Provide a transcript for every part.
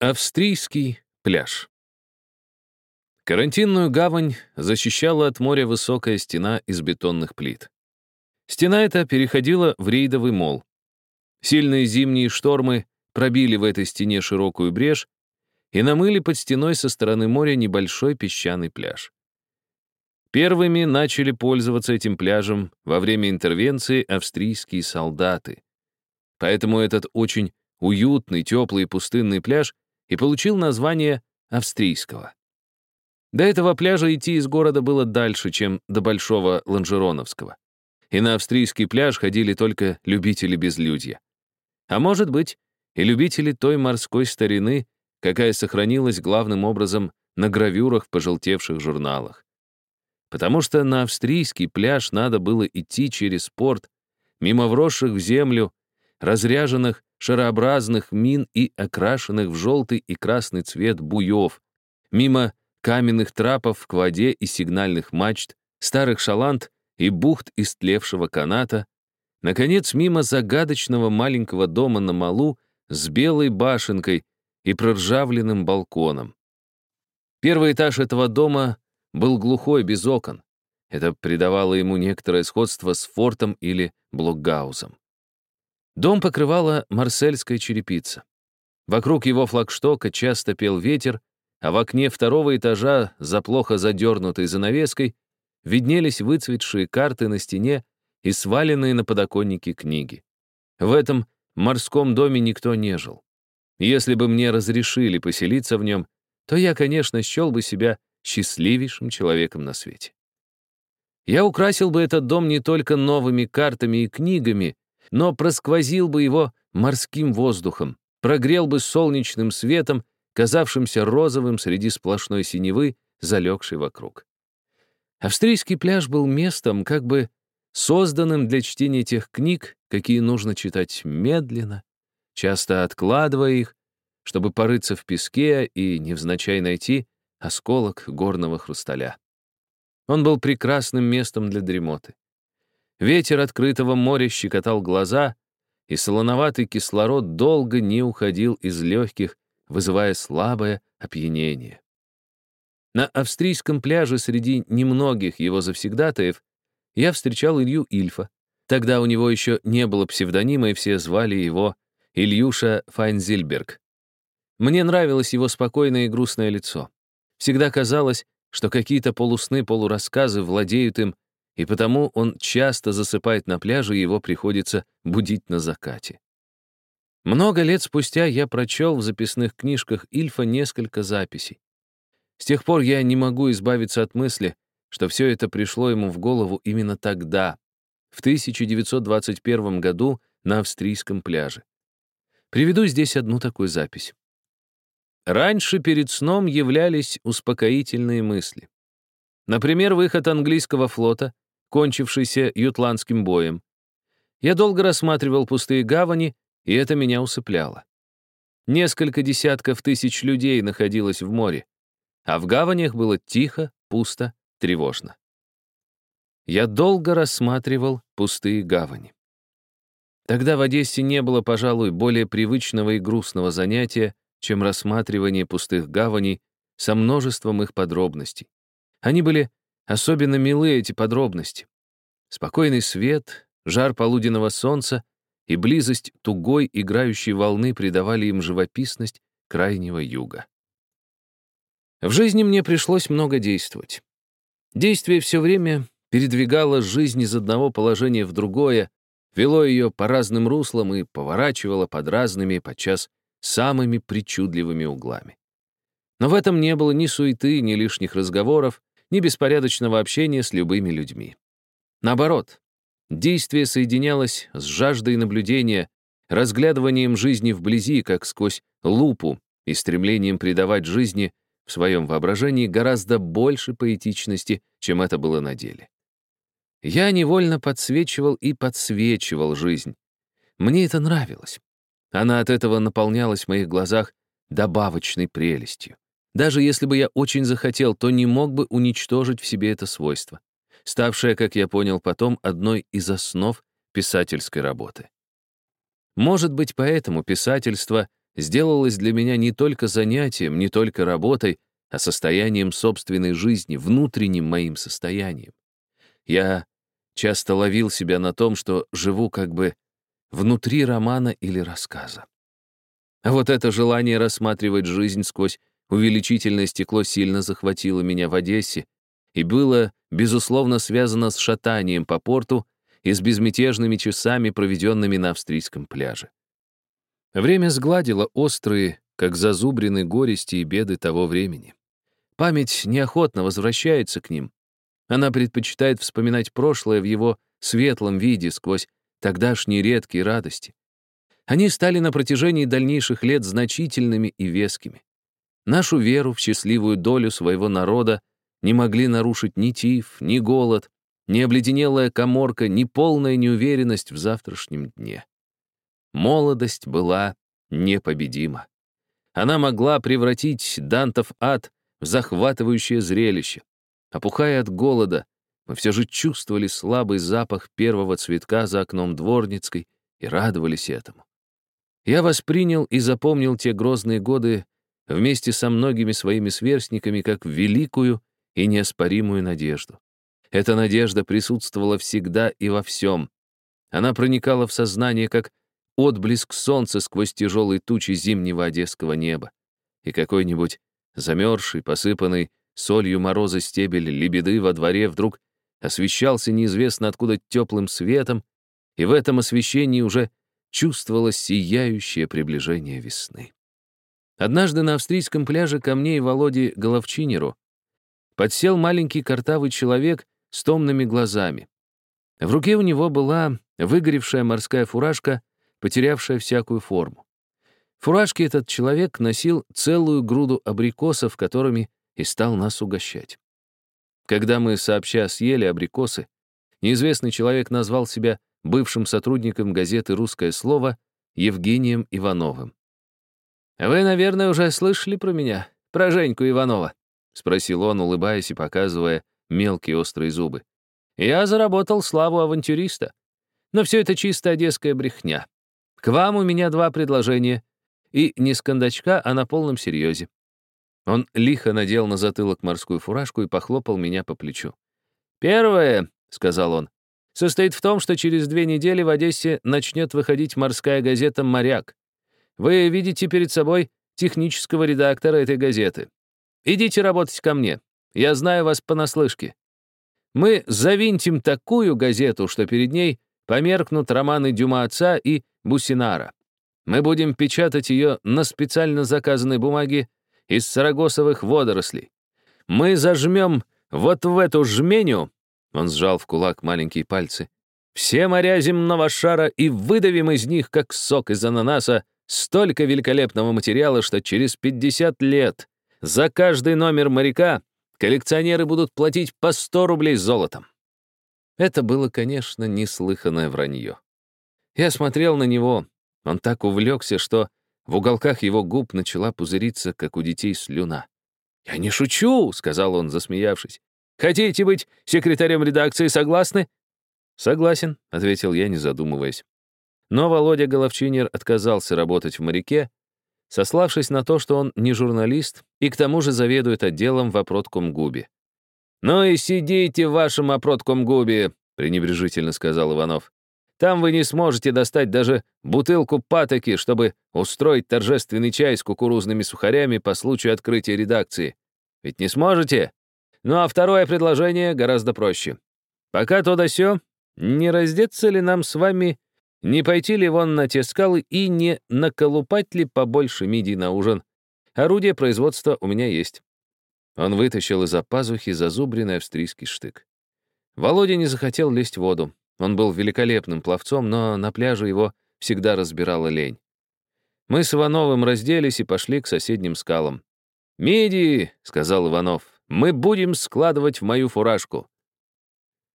Австрийский пляж. Карантинную гавань защищала от моря высокая стена из бетонных плит. Стена эта переходила в рейдовый мол. Сильные зимние штормы пробили в этой стене широкую брешь и намыли под стеной со стороны моря небольшой песчаный пляж. Первыми начали пользоваться этим пляжем во время интервенции австрийские солдаты. Поэтому этот очень уютный, теплый и пустынный пляж и получил название австрийского. До этого пляжа идти из города было дальше, чем до Большого Ланжероновского. И на австрийский пляж ходили только любители безлюдья. А может быть, и любители той морской старины, какая сохранилась главным образом на гравюрах в пожелтевших журналах. Потому что на австрийский пляж надо было идти через порт, мимо вросших в землю, разряженных шарообразных мин и окрашенных в желтый и красный цвет буев, мимо каменных трапов к воде и сигнальных мачт, старых шаланд и бухт истлевшего каната, наконец, мимо загадочного маленького дома на малу с белой башенкой и проржавленным балконом. Первый этаж этого дома был глухой, без окон. Это придавало ему некоторое сходство с фортом или блокгаузом. Дом покрывала марсельская черепица. Вокруг его флагштока часто пел ветер, а в окне второго этажа за плохо задернутой занавеской виднелись выцветшие карты на стене и сваленные на подоконнике книги. В этом морском доме никто не жил. Если бы мне разрешили поселиться в нем, то я, конечно, счел бы себя счастливейшим человеком на свете. Я украсил бы этот дом не только новыми картами и книгами, но просквозил бы его морским воздухом, прогрел бы солнечным светом, казавшимся розовым среди сплошной синевы, залегшей вокруг. Австрийский пляж был местом, как бы созданным для чтения тех книг, какие нужно читать медленно, часто откладывая их, чтобы порыться в песке и невзначай найти осколок горного хрусталя. Он был прекрасным местом для дремоты. Ветер открытого моря щекотал глаза, и солоноватый кислород долго не уходил из легких, вызывая слабое опьянение. На австрийском пляже среди немногих его завсегдатаев я встречал Илью Ильфа. Тогда у него еще не было псевдонима, и все звали его Ильюша Файнзильберг. Мне нравилось его спокойное и грустное лицо. Всегда казалось, что какие-то полусны-полурассказы владеют им, и потому он часто засыпает на пляже, и его приходится будить на закате. Много лет спустя я прочел в записных книжках Ильфа несколько записей. С тех пор я не могу избавиться от мысли, что все это пришло ему в голову именно тогда, в 1921 году на австрийском пляже. Приведу здесь одну такую запись. Раньше перед сном являлись успокоительные мысли. Например, выход английского флота кончившийся ютландским боем. Я долго рассматривал пустые гавани, и это меня усыпляло. Несколько десятков тысяч людей находилось в море, а в гаванях было тихо, пусто, тревожно. Я долго рассматривал пустые гавани. Тогда в Одессе не было, пожалуй, более привычного и грустного занятия, чем рассматривание пустых гаваней со множеством их подробностей. Они были Особенно милы эти подробности. Спокойный свет, жар полуденного солнца и близость тугой играющей волны придавали им живописность крайнего юга. В жизни мне пришлось много действовать. Действие все время передвигало жизнь из одного положения в другое, вело ее по разным руслам и поворачивало под разными, подчас самыми причудливыми углами. Но в этом не было ни суеты, ни лишних разговоров, ни беспорядочного общения с любыми людьми. Наоборот, действие соединялось с жаждой наблюдения, разглядыванием жизни вблизи, как сквозь лупу, и стремлением придавать жизни в своем воображении гораздо больше поэтичности, чем это было на деле. Я невольно подсвечивал и подсвечивал жизнь. Мне это нравилось. Она от этого наполнялась в моих глазах добавочной прелестью. Даже если бы я очень захотел, то не мог бы уничтожить в себе это свойство, ставшее, как я понял потом, одной из основ писательской работы. Может быть, поэтому писательство сделалось для меня не только занятием, не только работой, а состоянием собственной жизни, внутренним моим состоянием. Я часто ловил себя на том, что живу как бы внутри романа или рассказа. А вот это желание рассматривать жизнь сквозь увеличительное стекло сильно захватило меня в Одессе и было, безусловно, связано с шатанием по порту и с безмятежными часами, проведенными на австрийском пляже. Время сгладило острые, как зазубрины горести и беды того времени. Память неохотно возвращается к ним. Она предпочитает вспоминать прошлое в его светлом виде сквозь тогдашние редкие радости. Они стали на протяжении дальнейших лет значительными и вескими. Нашу веру в счастливую долю своего народа не могли нарушить ни тиф, ни голод, ни обледенелая коморка, ни полная неуверенность в завтрашнем дне. Молодость была непобедима. Она могла превратить Дантов ад в захватывающее зрелище. Опухая от голода, мы все же чувствовали слабый запах первого цветка за окном дворницкой и радовались этому. Я воспринял и запомнил те грозные годы вместе со многими своими сверстниками как великую и неоспоримую надежду. Эта надежда присутствовала всегда и во всем. Она проникала в сознание, как отблеск солнца сквозь тяжелые тучи зимнего одесского неба. И какой-нибудь замерзший, посыпанный солью мороза стебель лебеды во дворе вдруг освещался неизвестно откуда теплым светом, и в этом освещении уже чувствовалось сияющее приближение весны. Однажды на австрийском пляже ко мне и Володе Головчинеру подсел маленький картавый человек с томными глазами. В руке у него была выгоревшая морская фуражка, потерявшая всякую форму. В фуражке этот человек носил целую груду абрикосов, которыми и стал нас угощать. Когда мы сообща съели абрикосы, неизвестный человек назвал себя бывшим сотрудником газеты «Русское слово» Евгением Ивановым. «Вы, наверное, уже слышали про меня, про Женьку Иванова?» — спросил он, улыбаясь и показывая мелкие острые зубы. «Я заработал славу авантюриста. Но все это чисто одесская брехня. К вам у меня два предложения. И не с кондачка, а на полном серьезе». Он лихо надел на затылок морскую фуражку и похлопал меня по плечу. «Первое», — сказал он, — «состоит в том, что через две недели в Одессе начнет выходить морская газета «Моряк». Вы видите перед собой технического редактора этой газеты. Идите работать ко мне. Я знаю вас понаслышке. Мы завинтим такую газету, что перед ней померкнут романы Дюма отца и Бусинара. Мы будем печатать ее на специально заказанной бумаге из сарагосовых водорослей. Мы зажмем вот в эту жменю, он сжал в кулак маленькие пальцы, все моря земного шара и выдавим из них, как сок из ананаса, Столько великолепного материала, что через 50 лет за каждый номер моряка коллекционеры будут платить по 100 рублей золотом. Это было, конечно, неслыханное вранье. Я смотрел на него, он так увлекся, что в уголках его губ начала пузыриться, как у детей слюна. «Я не шучу», — сказал он, засмеявшись. «Хотите быть секретарем редакции, согласны?» «Согласен», — ответил я, не задумываясь. Но Володя Головчинер отказался работать в «Моряке», сославшись на то, что он не журналист и к тому же заведует отделом в Опроткомгубе. «Ну и сидите в вашем Опроткомгубе», — пренебрежительно сказал Иванов. «Там вы не сможете достать даже бутылку патоки, чтобы устроить торжественный чай с кукурузными сухарями по случаю открытия редакции. Ведь не сможете? Ну а второе предложение гораздо проще. Пока то да сё, не раздеться ли нам с вами не пойти ли вон на те скалы и не наколупать ли побольше мидий на ужин? Орудие производства у меня есть». Он вытащил из-за пазухи зазубренный австрийский штык. Володя не захотел лезть в воду. Он был великолепным пловцом, но на пляже его всегда разбирала лень. Мы с Ивановым разделись и пошли к соседним скалам. «Миди!» — сказал Иванов. «Мы будем складывать в мою фуражку.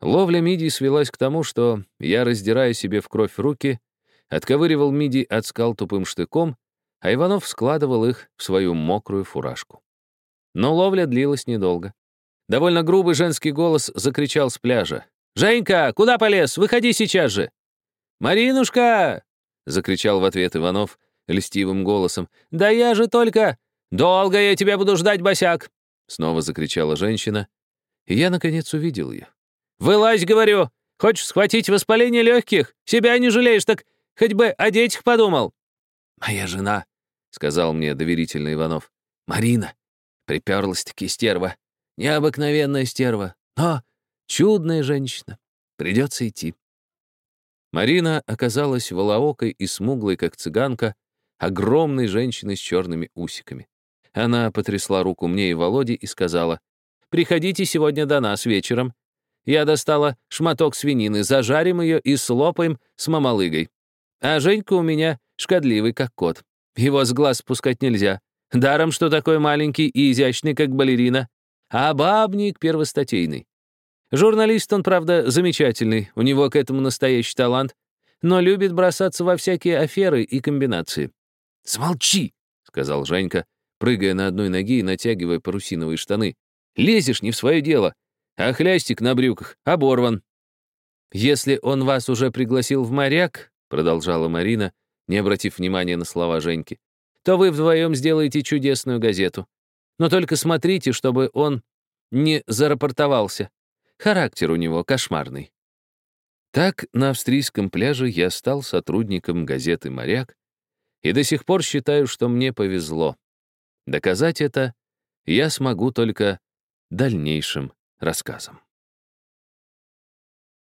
Ловля мидий свелась к тому, что я, раздирая себе в кровь руки, отковыривал мидий от скал тупым штыком, а Иванов складывал их в свою мокрую фуражку. Но ловля длилась недолго. Довольно грубый женский голос закричал с пляжа. «Женька, куда полез? Выходи сейчас же!» «Маринушка!» — закричал в ответ Иванов, льстивым голосом. «Да я же только... Долго я тебя буду ждать, босяк!» Снова закричала женщина, и я, наконец, увидел ее. «Вылазь, говорю! Хочешь схватить воспаление легких? Себя не жалеешь, так хоть бы о детях подумал!» «Моя жена», — сказал мне доверительно Иванов. «Марина, приперлась-таки стерва. Необыкновенная стерва, но чудная женщина. Придется идти». Марина оказалась волоокой и смуглой, как цыганка, огромной женщиной с черными усиками. Она потрясла руку мне и Володе и сказала, «Приходите сегодня до нас вечером. Я достала шматок свинины, зажарим ее и слопаем с мамалыгой. А Женька у меня шкодливый, как кот. Его с глаз спускать нельзя. Даром, что такой маленький и изящный, как балерина. А бабник первостатейный. Журналист он, правда, замечательный, у него к этому настоящий талант, но любит бросаться во всякие аферы и комбинации. «Смолчи!» — сказал Женька, прыгая на одной ноге и натягивая парусиновые штаны. «Лезешь не в свое дело, а хлястик на брюках оборван». «Если он вас уже пригласил в моряк», — продолжала Марина, не обратив внимания на слова Женьки, «то вы вдвоем сделаете чудесную газету. Но только смотрите, чтобы он не зарапортовался. Характер у него кошмарный. Так на австрийском пляже я стал сотрудником газеты «Моряк» и до сих пор считаю, что мне повезло. Доказать это я смогу только дальнейшим рассказом.